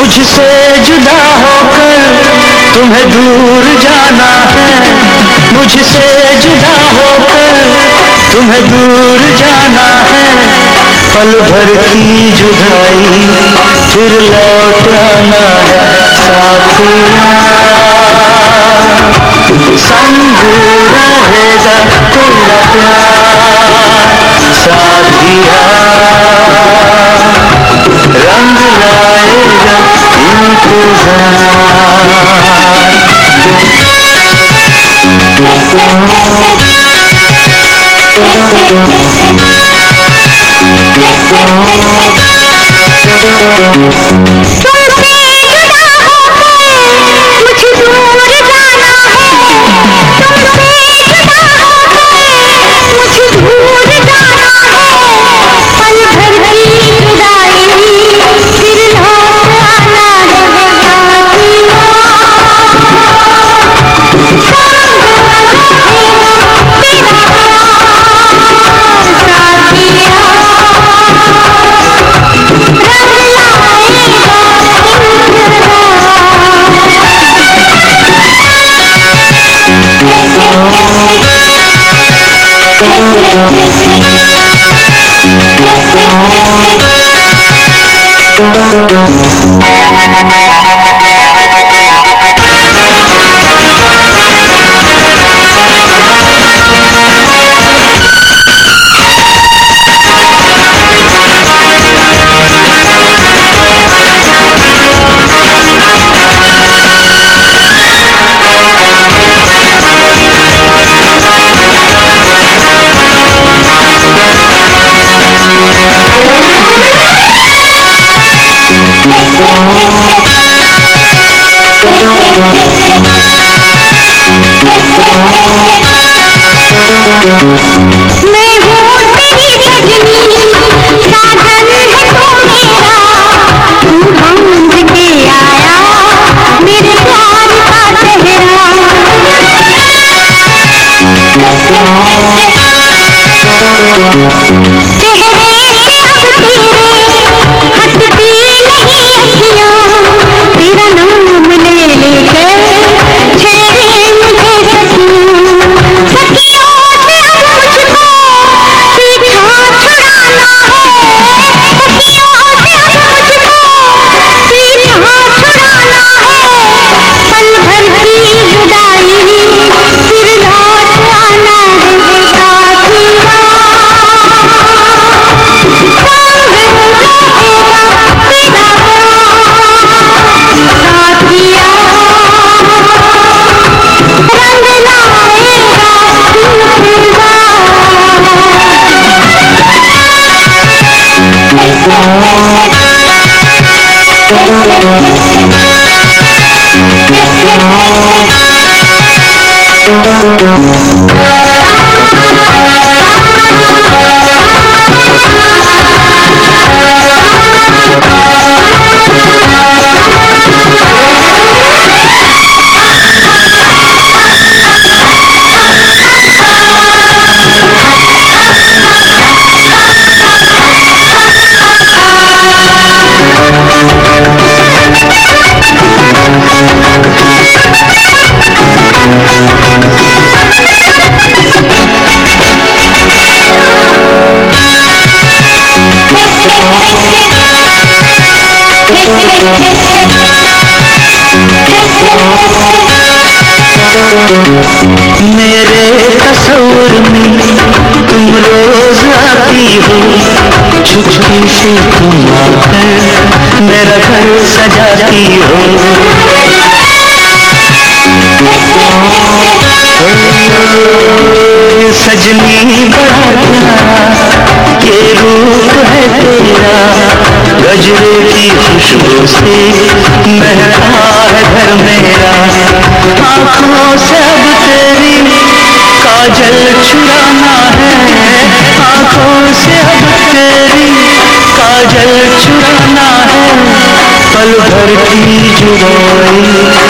मुझसे जुदा होकर तुम्हें दूर जाना है। मुझसे जुदा होकर तुम्हें दूर जाना है। पल भर की जुदाई फिर लौट आना है साथिया संग रहेगा साथिया रंग लाएगा Música Thank you. मैं मेरे तस्वुर में तुम रोज आती हो। चुपके से तुम आकर मेरा घर सजाती हो। सजनी बड़ा प्यारा, ये रूप है तेरा। गजरे की खुशबू से महका है घर मेरा। आँखों से अब तेरी काजल छुड़ाना है। आँखों से अब तेरी काजल छुड़ाना है। पल भर की जुदाई